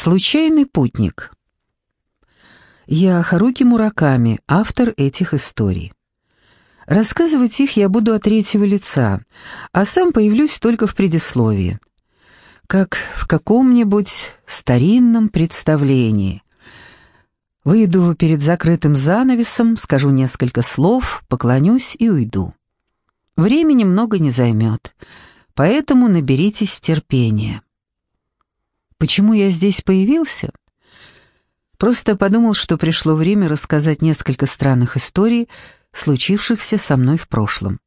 Случайный путник. Я Харуки Мураками, автор этих историй. Рассказывать их я буду от третьего лица, а сам появлюсь только в предисловии. Как в каком-нибудь старинном представлении. Выйду перед закрытым занавесом, скажу несколько слов, поклонюсь и уйду. Времени много не займет, поэтому наберитесь терпения. Почему я здесь появился? Просто подумал, что пришло время рассказать несколько странных историй, случившихся со мной в прошлом.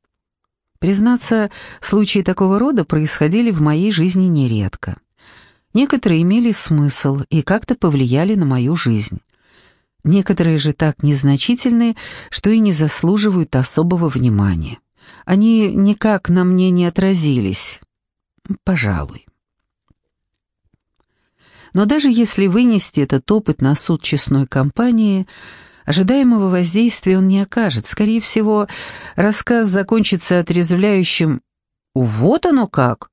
Признаться, случаи такого рода происходили в моей жизни нередко. Некоторые имели смысл и как-то повлияли на мою жизнь. Некоторые же так незначительны, что и не заслуживают особого внимания. Они никак на мне не отразились. Пожалуй. Но даже если вынести этот опыт на суд честной компании, ожидаемого воздействия он не окажет. Скорее всего, рассказ закончится отрезвляющим «Вот оно как!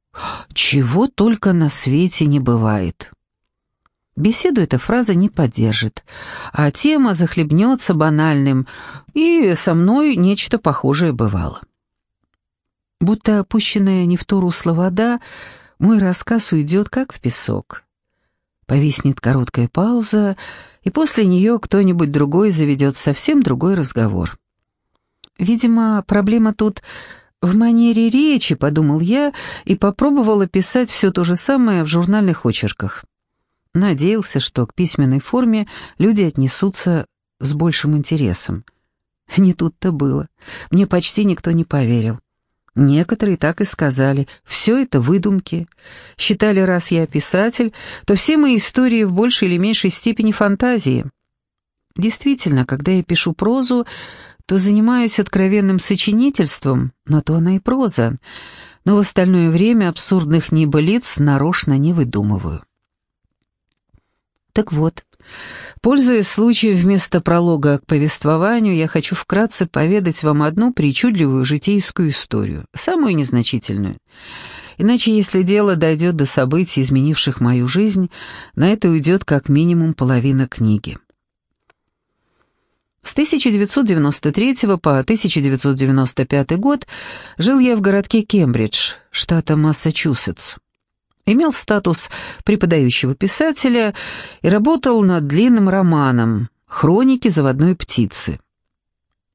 Чего только на свете не бывает!» Беседу эта фраза не поддержит, а тема захлебнется банальным, и со мной нечто похожее бывало. Будто опущенная не в то русло вода, мой рассказ уйдет как в песок. Повиснет короткая пауза, и после нее кто-нибудь другой заведет совсем другой разговор. Видимо, проблема тут в манере речи, подумал я, и попробовал описать все то же самое в журнальных очерках. Надеялся, что к письменной форме люди отнесутся с большим интересом. Не тут-то было. Мне почти никто не поверил. Некоторые так и сказали, все это выдумки. Считали, раз я писатель, то все мои истории в большей или меньшей степени фантазии. Действительно, когда я пишу прозу, то занимаюсь откровенным сочинительством, на то она и проза, но в остальное время абсурдных небылиц нарочно не выдумываю. Так вот, Пользуясь случаем вместо пролога к повествованию, я хочу вкратце поведать вам одну причудливую житейскую историю, самую незначительную. Иначе, если дело дойдет до событий, изменивших мою жизнь, на это уйдет как минимум половина книги. С 1993 по 1995 год жил я в городке Кембридж, штата Массачусетс имел статус преподающего писателя и работал над длинным романом «Хроники заводной птицы».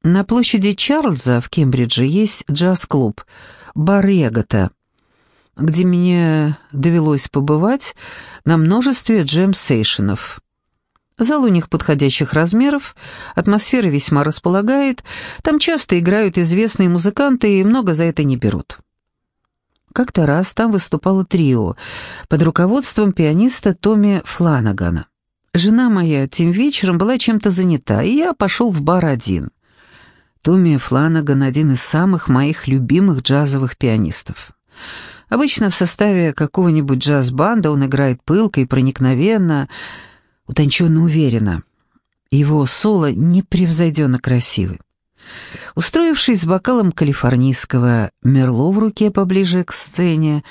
На площади Чарльза в Кембридже есть джаз-клуб «Бар Ягота», где мне довелось побывать на множестве джем-сейшенов. Зал у них подходящих размеров, атмосфера весьма располагает, там часто играют известные музыканты и много за это не берут. Как-то раз там выступало трио под руководством пианиста Томми Фланагана. Жена моя тем вечером была чем-то занята, и я пошел в бар один. Томми Фланаган — один из самых моих любимых джазовых пианистов. Обычно в составе какого-нибудь джаз-банда он играет пылко и проникновенно, утонченно уверенно. Его соло непревзойденно красивый. Устроившись с бокалом калифорнийского мерло в руке поближе к сцене,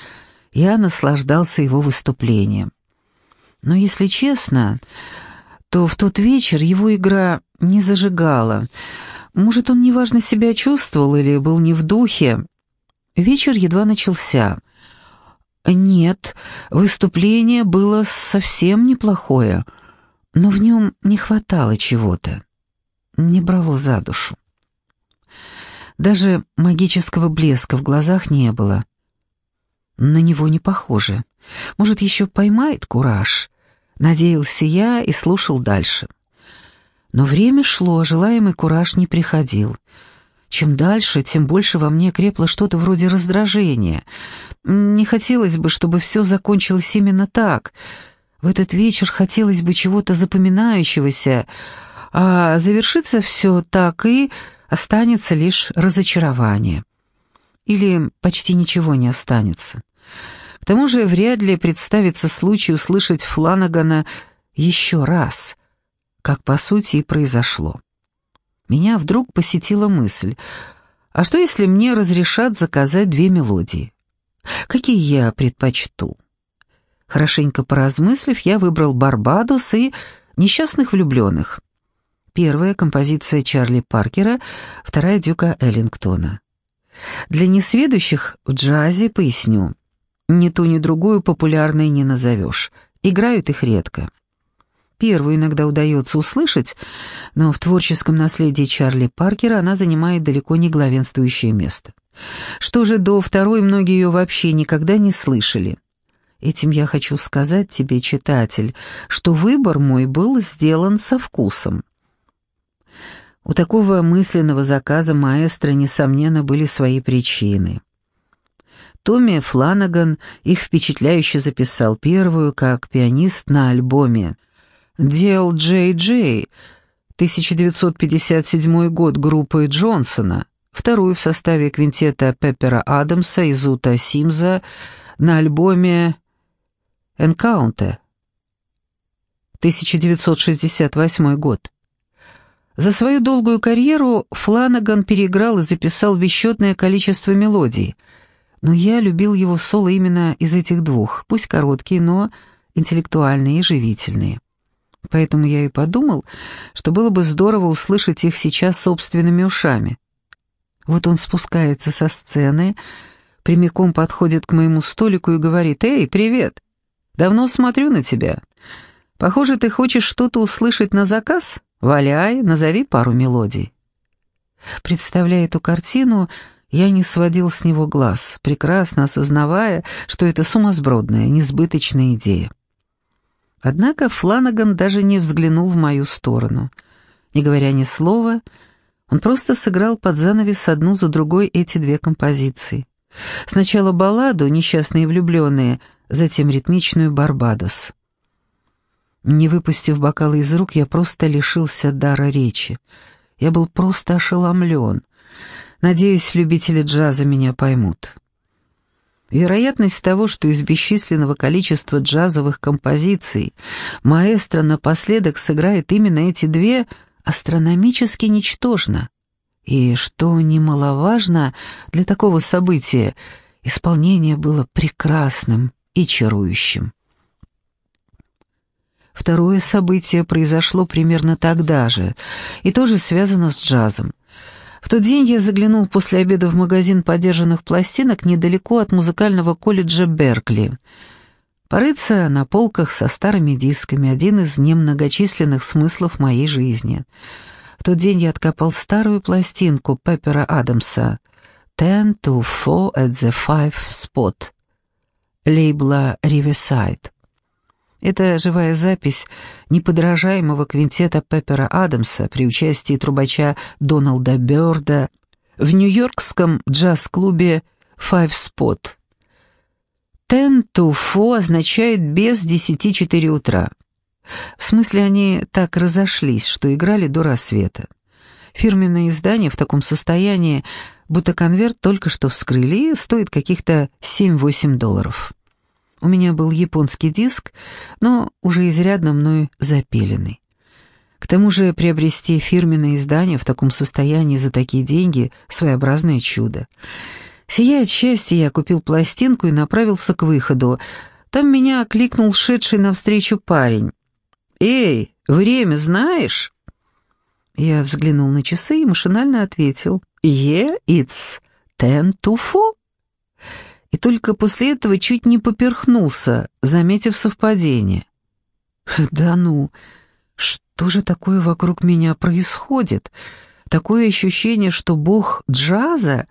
я наслаждался его выступлением. Но, если честно, то в тот вечер его игра не зажигала. Может, он неважно себя чувствовал или был не в духе. Вечер едва начался. Нет, выступление было совсем неплохое, но в нем не хватало чего-то. Не брало за душу. Даже магического блеска в глазах не было. На него не похоже. Может, еще поймает кураж. Надеялся я и слушал дальше. Но время шло, а желаемый кураж не приходил. Чем дальше, тем больше во мне крепло что-то вроде раздражения. Не хотелось бы, чтобы все закончилось именно так. В этот вечер хотелось бы чего-то запоминающегося, а завершится все так и останется лишь разочарование. Или почти ничего не останется. К тому же вряд ли представится случай услышать Фланагана еще раз, как по сути и произошло. Меня вдруг посетила мысль, а что если мне разрешат заказать две мелодии? Какие я предпочту? Хорошенько поразмыслив, я выбрал «Барбадос» и «Несчастных влюбленных». Первая — композиция Чарли Паркера, вторая — Дюка Эллингтона. Для несведущих в джазе поясню. Ни ту, ни другую популярной не назовешь. Играют их редко. Первую иногда удается услышать, но в творческом наследии Чарли Паркера она занимает далеко не главенствующее место. Что же до второй, многие ее вообще никогда не слышали. Этим я хочу сказать тебе, читатель, что выбор мой был сделан со вкусом. У такого мысленного заказа маэстро, несомненно, были свои причины. Томми Фланаган их впечатляюще записал первую как пианист на альбоме DLJJ, 1957 год группы Джонсона, вторую в составе квинтета Пеппера Адамса и Зута Симза на альбоме «Энкаунте», 1968 год. За свою долгую карьеру Фланаган переиграл и записал бесчетное количество мелодий, но я любил его соло именно из этих двух, пусть короткие, но интеллектуальные и живительные. Поэтому я и подумал, что было бы здорово услышать их сейчас собственными ушами. Вот он спускается со сцены, прямиком подходит к моему столику и говорит «Эй, привет! Давно смотрю на тебя. Похоже, ты хочешь что-то услышать на заказ? Валяй, назови пару мелодий». Представляя эту картину, я не сводил с него глаз, прекрасно осознавая, что это сумасбродная, несбыточная идея. Однако Фланаган даже не взглянул в мою сторону. Не говоря ни слова, он просто сыграл под занавес одну за другой эти две композиции. Сначала балладу «Несчастные влюбленные», затем ритмичную «Барбадос». Не выпустив бокалы из рук, я просто лишился дара речи. Я был просто ошеломлен. Надеюсь, любители джаза меня поймут. Вероятность того, что из бесчисленного количества джазовых композиций маэстро напоследок сыграет именно эти две, астрономически ничтожна. И, что немаловажно для такого события, исполнение было прекрасным и чарующим. Второе событие произошло примерно тогда же, и тоже связано с джазом. В тот день я заглянул после обеда в магазин подержанных пластинок недалеко от музыкального колледжа Беркли. Порыться на полках со старыми дисками — один из немногочисленных смыслов моей жизни. В тот день я откопал старую пластинку Пеппера Адамса «Ten to four at the five spot» лейбла «Riverside». Это живая запись неподражаемого квинтета Пеппера Адамса при участии трубача Доналда Бёрда в нью-йоркском джаз-клубе Five Spot. Ten to four означает без десяти четыре утра. В смысле, они так разошлись, что играли до рассвета. Фирменное издание в таком состоянии, будто конверт только что вскрыли, стоит каких-то 7-8 долларов. У меня был японский диск, но уже изрядно мной запиленный. К тому же приобрести фирменное издание в таком состоянии за такие деньги — своеобразное чудо. Сияя от счастья, я купил пластинку и направился к выходу. Там меня окликнул шедший навстречу парень. «Эй, время знаешь?» Я взглянул на часы и машинально ответил. «Yeah, it's ten to four» и только после этого чуть не поперхнулся, заметив совпадение. «Да ну, что же такое вокруг меня происходит? Такое ощущение, что бог джаза,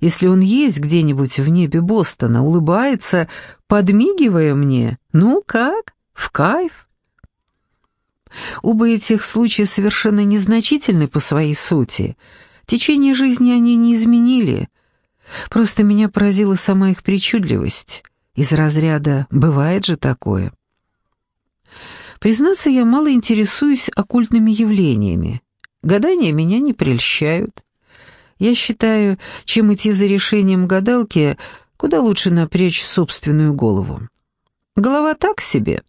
если он есть где-нибудь в небе Бостона, улыбается, подмигивая мне. Ну как? В кайф?» Оба этих случая совершенно незначительны по своей сути. Течение жизни они не изменили — Просто меня поразила сама их причудливость. Из разряда «бывает же такое». Признаться, я мало интересуюсь оккультными явлениями. Гадания меня не прельщают. Я считаю, чем идти за решением гадалки, куда лучше напрячь собственную голову. Голова так себе,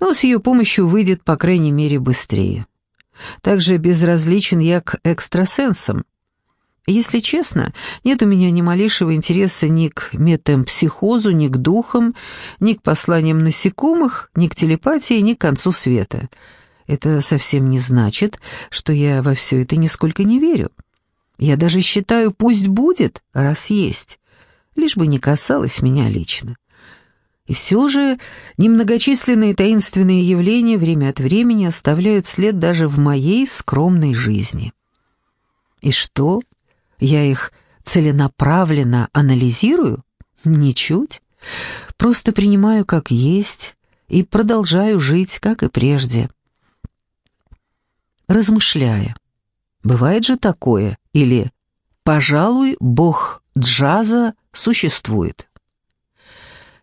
но с ее помощью выйдет, по крайней мере, быстрее. Также безразличен я к экстрасенсам. Если честно, нет у меня ни малейшего интереса ни к метампсихозу, ни к духам, ни к посланиям насекомых, ни к телепатии, ни к концу света. Это совсем не значит, что я во все это нисколько не верю. Я даже считаю, пусть будет, раз есть, лишь бы не касалось меня лично. И все же немногочисленные таинственные явления время от времени оставляют след даже в моей скромной жизни. И что? Я их целенаправленно анализирую? Ничуть. Просто принимаю как есть и продолжаю жить, как и прежде. Размышляя, бывает же такое, или «пожалуй, бог джаза существует».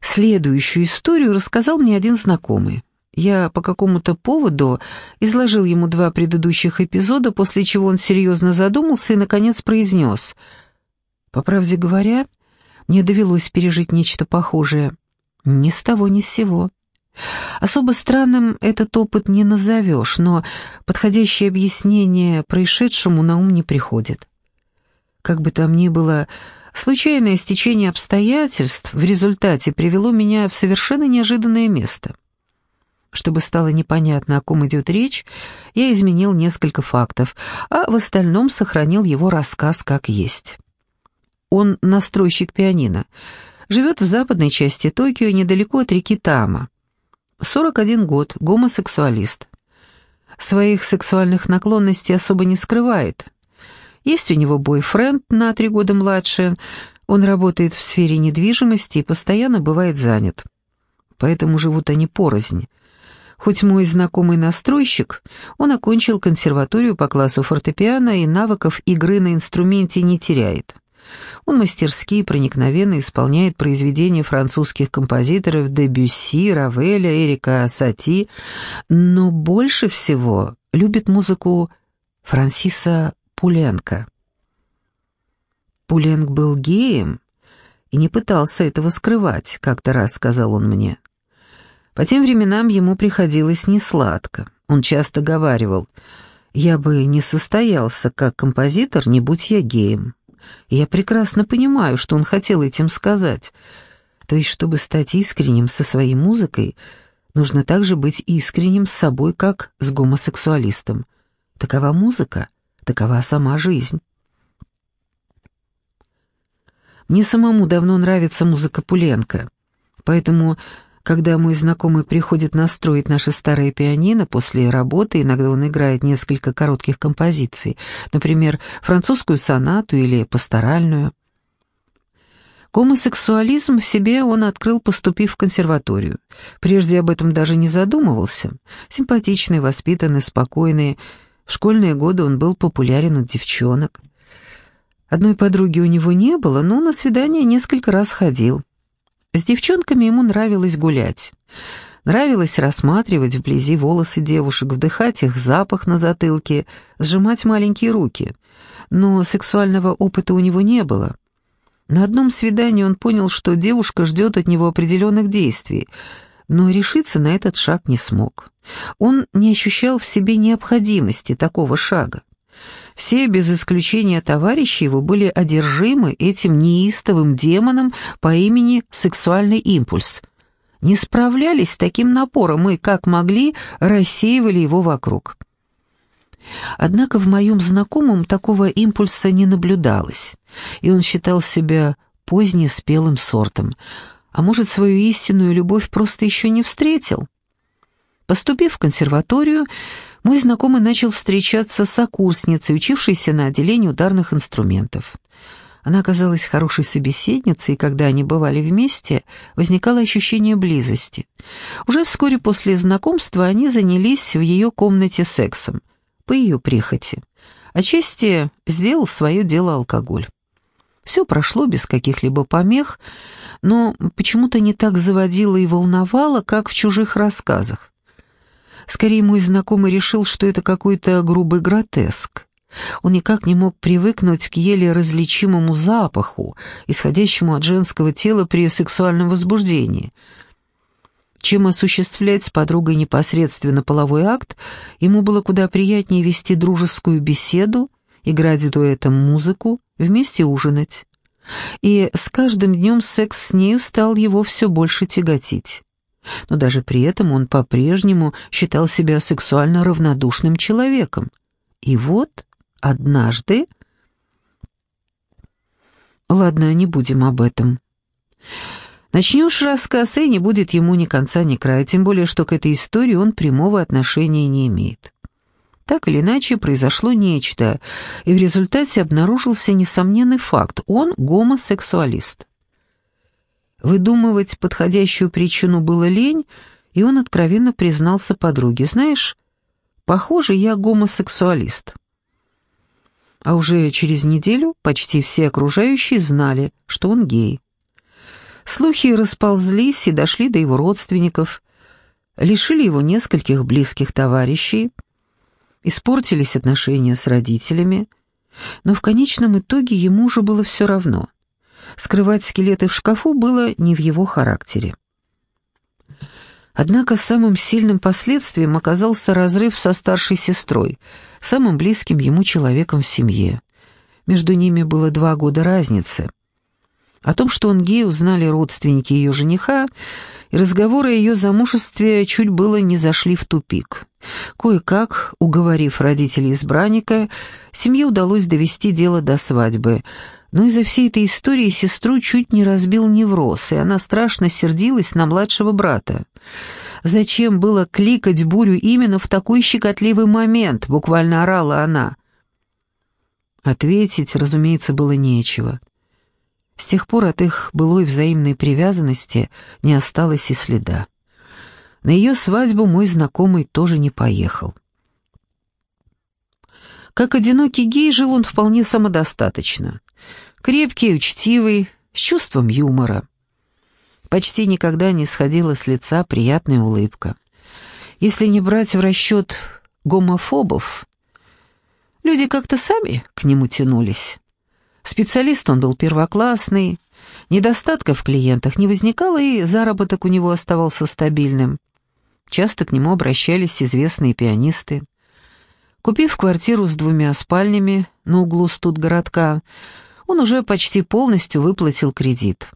Следующую историю рассказал мне один знакомый. Я по какому-то поводу изложил ему два предыдущих эпизода, после чего он серьезно задумался и, наконец, произнес. «По правде говоря, мне довелось пережить нечто похожее. Ни с того, ни с сего. Особо странным этот опыт не назовешь, но подходящее объяснение происшедшему на ум не приходит. Как бы там ни было, случайное стечение обстоятельств в результате привело меня в совершенно неожиданное место. Чтобы стало непонятно, о ком идет речь, я изменил несколько фактов, а в остальном сохранил его рассказ как есть. Он настройщик пианино, живет в западной части Токио, недалеко от реки Тама. 41 год, гомосексуалист. Своих сексуальных наклонностей особо не скрывает. Есть у него бойфренд на три года младше, он работает в сфере недвижимости и постоянно бывает занят. Поэтому живут они порознь. Хоть мой знакомый настройщик, он окончил консерваторию по классу фортепиано и навыков игры на инструменте не теряет. Он мастерски и проникновенно исполняет произведения французских композиторов Дебюсси, Равеля, Эрика Сати, но больше всего любит музыку Франсиса Пуленко. Пуленк был геем и не пытался этого скрывать, как-то раз сказал он мне. По тем временам ему приходилось несладко. Он часто говаривал, «Я бы не состоялся как композитор, не будь я геем». Я прекрасно понимаю, что он хотел этим сказать. То есть, чтобы стать искренним со своей музыкой, нужно также быть искренним с собой, как с гомосексуалистом. Такова музыка, такова сама жизнь. Мне самому давно нравится музыка Пуленко, поэтому когда мой знакомый приходит настроить наше старое пианино после работы, иногда он играет несколько коротких композиций, например, французскую сонату или пасторальную. Гомосексуализм в себе он открыл, поступив в консерваторию. Прежде об этом даже не задумывался. Симпатичный, воспитанный, спокойный. В школьные годы он был популярен у девчонок. Одной подруги у него не было, но на свидание несколько раз ходил. С девчонками ему нравилось гулять. Нравилось рассматривать вблизи волосы девушек, вдыхать их запах на затылке, сжимать маленькие руки. Но сексуального опыта у него не было. На одном свидании он понял, что девушка ждет от него определенных действий, но решиться на этот шаг не смог. Он не ощущал в себе необходимости такого шага. Все, без исключения товарищи его, были одержимы этим неистовым демоном по имени сексуальный импульс. Не справлялись с таким напором и, как могли, рассеивали его вокруг. Однако в моем знакомом такого импульса не наблюдалось, и он считал себя позднеспелым сортом, а может, свою истинную любовь просто еще не встретил. Поступив в консерваторию, мой знакомый начал встречаться с сокурсницей, учившейся на отделении ударных инструментов. Она оказалась хорошей собеседницей, и когда они бывали вместе, возникало ощущение близости. Уже вскоре после знакомства они занялись в ее комнате сексом, по ее прихоти. Отчасти сделал свое дело алкоголь. Все прошло без каких-либо помех, но почему-то не так заводило и волновало, как в чужих рассказах. Скорее, мой знакомый решил, что это какой-то грубый гротеск. Он никак не мог привыкнуть к еле различимому запаху, исходящему от женского тела при сексуальном возбуждении. Чем осуществлять с подругой непосредственно половой акт, ему было куда приятнее вести дружескую беседу, играть дуэтом музыку, вместе ужинать. И с каждым днем секс с нею стал его все больше тяготить. Но даже при этом он по-прежнему считал себя сексуально равнодушным человеком. И вот однажды... Ладно, не будем об этом. Начнешь рассказ, и не будет ему ни конца, ни края, тем более, что к этой истории он прямого отношения не имеет. Так или иначе, произошло нечто, и в результате обнаружился несомненный факт – он гомосексуалист. Выдумывать подходящую причину было лень, и он откровенно признался подруге. «Знаешь, похоже, я гомосексуалист». А уже через неделю почти все окружающие знали, что он гей. Слухи расползлись и дошли до его родственников, лишили его нескольких близких товарищей, испортились отношения с родителями, но в конечном итоге ему уже было все равно. Скрывать скелеты в шкафу было не в его характере. Однако самым сильным последствием оказался разрыв со старшей сестрой, самым близким ему человеком в семье. Между ними было два года разницы. О том, что он гей, узнали родственники ее жениха, и разговоры о ее замужестве чуть было не зашли в тупик. Кое-как, уговорив родителей избранника, семье удалось довести дело до свадьбы, но из-за всей этой истории сестру чуть не разбил невроз, и она страшно сердилась на младшего брата. Зачем было кликать бурю именно в такой щекотливый момент, буквально орала она. Ответить, разумеется, было нечего. С тех пор от их былой взаимной привязанности не осталось и следа. На ее свадьбу мой знакомый тоже не поехал. Как одинокий гей жил он вполне самодостаточно. Крепкий, учтивый, с чувством юмора. Почти никогда не сходила с лица приятная улыбка. Если не брать в расчет гомофобов, люди как-то сами к нему тянулись. Специалист он был первоклассный, недостатков в клиентах не возникало, и заработок у него оставался стабильным. Часто к нему обращались известные пианисты. Купив квартиру с двумя спальнями на углу студгородка, он уже почти полностью выплатил кредит.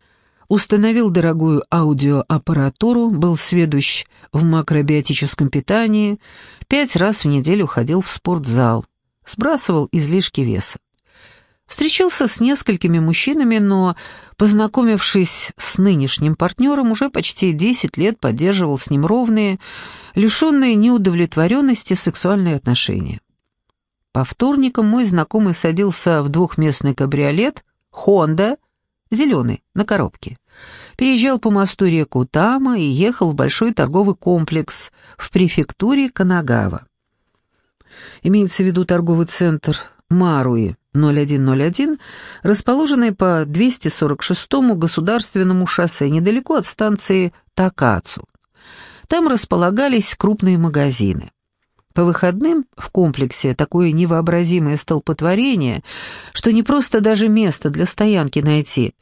Установил дорогую аудиоаппаратуру, был сведущ в макробиотическом питании, пять раз в неделю ходил в спортзал, сбрасывал излишки веса. Встречался с несколькими мужчинами, но, познакомившись с нынешним партнером, уже почти 10 лет поддерживал с ним ровные, лишенные неудовлетворенности сексуальные отношения. По вторникам мой знакомый садился в двухместный кабриолет «Хонда», зеленый, на коробке. Переезжал по мосту реку Тама и ехал в большой торговый комплекс в префектуре Канагава. Имеется в виду торговый центр Маруи, 0101, расположенной по 246-му государственному шоссе недалеко от станции Такацу. Там располагались крупные магазины. По выходным в комплексе такое невообразимое столпотворение, что не просто даже место для стоянки найти,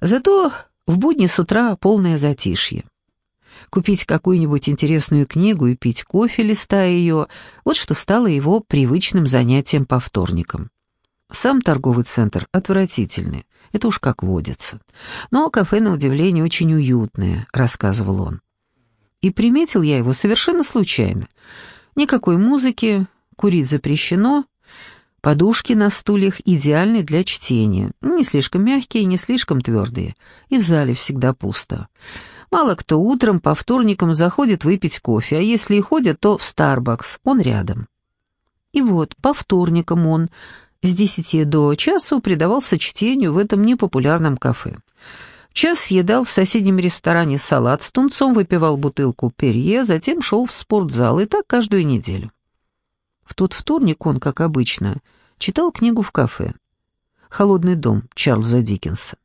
зато в будни с утра полное затишье. Купить какую-нибудь интересную книгу и пить кофе, листая ее, вот что стало его привычным занятием по вторникам. Сам торговый центр отвратительный, это уж как водится. Но кафе, на удивление, очень уютное, рассказывал он. И приметил я его совершенно случайно. Никакой музыки, курить запрещено, подушки на стульях идеальны для чтения, не слишком мягкие, не слишком твердые, и в зале всегда пусто. Мало кто утром по вторникам заходит выпить кофе, а если и ходят, то в Starbucks, он рядом. И вот, по вторникам он с десяти до часу предавался чтению в этом непопулярном кафе. Час съедал в соседнем ресторане салат с тунцом, выпивал бутылку перье, затем шел в спортзал, и так каждую неделю. В тот вторник он, как обычно, читал книгу в кафе «Холодный дом» Чарльза Диккенса.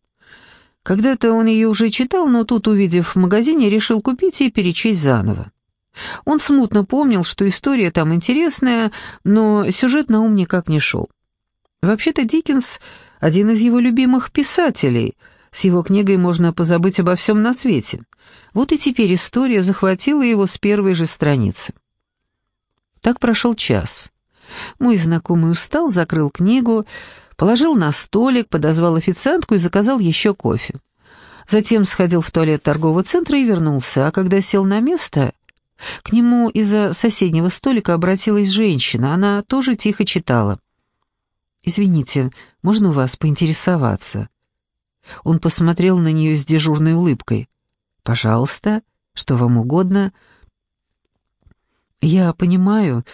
Когда-то он ее уже читал, но тут, увидев в магазине, решил купить и перечесть заново. Он смутно помнил, что история там интересная, но сюжет на ум никак не шел. Вообще-то Диккенс — один из его любимых писателей. С его книгой можно позабыть обо всем на свете. Вот и теперь история захватила его с первой же страницы. Так прошел час. Мой знакомый устал, закрыл книгу, Положил на столик, подозвал официантку и заказал еще кофе. Затем сходил в туалет торгового центра и вернулся, а когда сел на место, к нему из-за соседнего столика обратилась женщина, она тоже тихо читала. «Извините, можно у вас поинтересоваться?» Он посмотрел на нее с дежурной улыбкой. «Пожалуйста, что вам угодно?» «Я понимаю,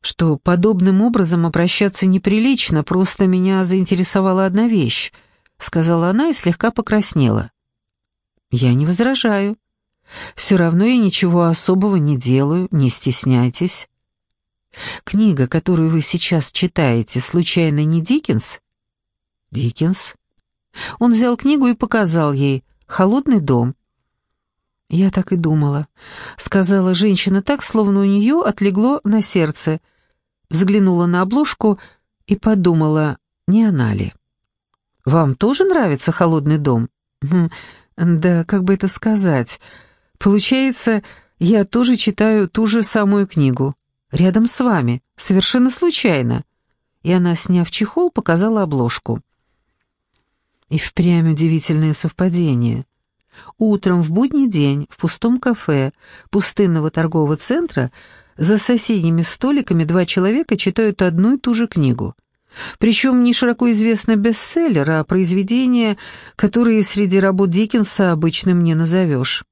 что подобным образом обращаться неприлично, просто меня заинтересовала одна вещь», — сказала она и слегка покраснела. «Я не возражаю. Все равно я ничего особого не делаю, не стесняйтесь». «Книга, которую вы сейчас читаете, случайно не Диккенс?» «Диккенс?» Он взял книгу и показал ей «Холодный дом». «Я так и думала», — сказала женщина так, словно у нее отлегло на сердце. Взглянула на обложку и подумала, не она ли. «Вам тоже нравится «Холодный дом»?» хм, «Да, как бы это сказать. Получается, я тоже читаю ту же самую книгу. Рядом с вами, совершенно случайно». И она, сняв чехол, показала обложку. И впрямь удивительное совпадение. Утром в будний день в пустом кафе пустынного торгового центра за соседними столиками два человека читают одну и ту же книгу. Причем не широко известный бестселлер, а произведение, которое среди работ Диккенса обычным не назовешь.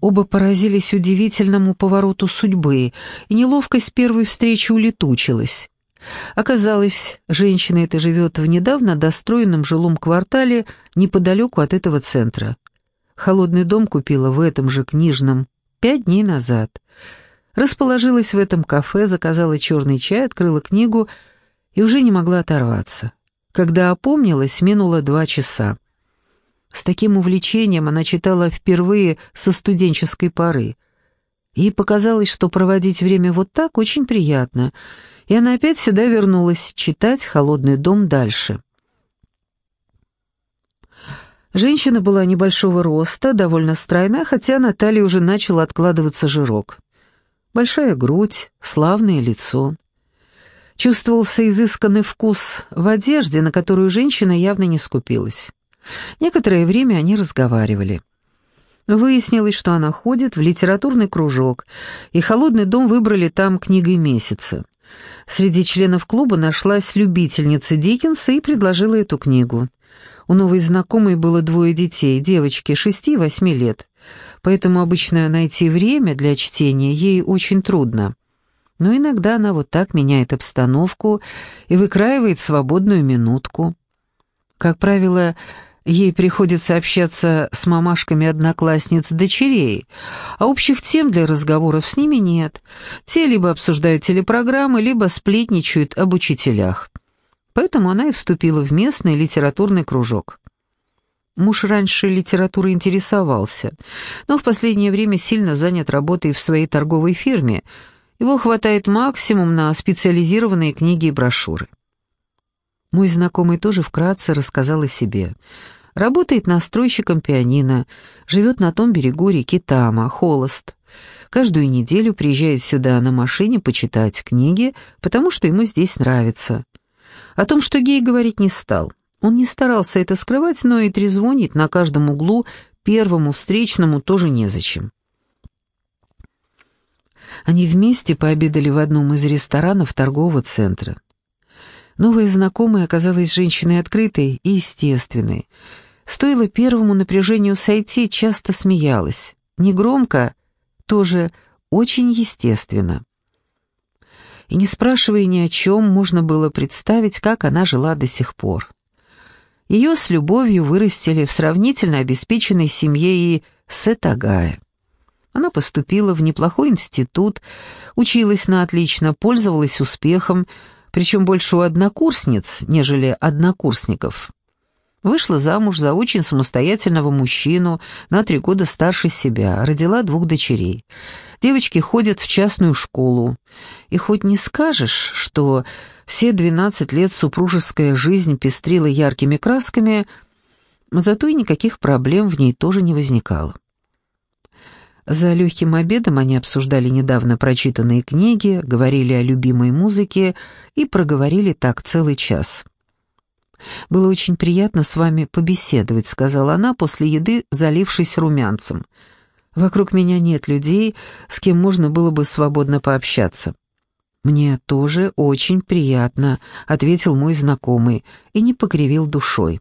Оба поразились удивительному повороту судьбы, и неловкость первой встречи улетучилась. Оказалось, женщина эта живет в недавно достроенном жилом квартале неподалеку от этого центра. Холодный дом купила в этом же книжном пять дней назад. Расположилась в этом кафе, заказала черный чай, открыла книгу и уже не могла оторваться. Когда опомнилась, минуло два часа. С таким увлечением она читала впервые со студенческой поры. Ей показалось, что проводить время вот так очень приятно — и она опять сюда вернулась читать «Холодный дом» дальше. Женщина была небольшого роста, довольно стройна, хотя на талии уже начал откладываться жирок. Большая грудь, славное лицо. Чувствовался изысканный вкус в одежде, на которую женщина явно не скупилась. Некоторое время они разговаривали. Выяснилось, что она ходит в литературный кружок, и «Холодный дом» выбрали там книгой месяца. Среди членов клуба нашлась любительница Диккенса и предложила эту книгу. У новой знакомой было двое детей, девочки шести и восьми лет, поэтому обычно найти время для чтения ей очень трудно. Но иногда она вот так меняет обстановку и выкраивает свободную минутку. Как правило, Ей приходится общаться с мамашками одноклассниц дочерей, а общих тем для разговоров с ними нет. Те либо обсуждают телепрограммы, либо сплетничают об учителях. Поэтому она и вступила в местный литературный кружок. Муж раньше литературой интересовался, но в последнее время сильно занят работой в своей торговой фирме. Его хватает максимум на специализированные книги и брошюры. Мой знакомый тоже вкратце рассказал о себе. Работает настройщиком пианино, живет на том берегу реки Тама, холост. Каждую неделю приезжает сюда на машине почитать книги, потому что ему здесь нравится. О том, что гей, говорить не стал. Он не старался это скрывать, но и трезвонить на каждом углу первому встречному тоже незачем. Они вместе пообедали в одном из ресторанов торгового центра. Новая знакомая оказалась женщиной открытой и естественной. Стоило первому напряжению сойти, часто смеялась. Негромко, тоже очень естественно. И не спрашивая ни о чем, можно было представить, как она жила до сих пор. Ее с любовью вырастили в сравнительно обеспеченной семье и Сетагая. Она поступила в неплохой институт, училась на отлично, пользовалась успехом, причем больше у однокурсниц, нежели однокурсников. Вышла замуж за очень самостоятельного мужчину, на три года старше себя, родила двух дочерей. Девочки ходят в частную школу. И хоть не скажешь, что все двенадцать лет супружеская жизнь пестрила яркими красками, зато и никаких проблем в ней тоже не возникало. За легким обедом они обсуждали недавно прочитанные книги, говорили о любимой музыке и проговорили так целый час. «Было очень приятно с вами побеседовать», — сказала она после еды, залившись румянцем. «Вокруг меня нет людей, с кем можно было бы свободно пообщаться». «Мне тоже очень приятно», — ответил мой знакомый и не покривил душой.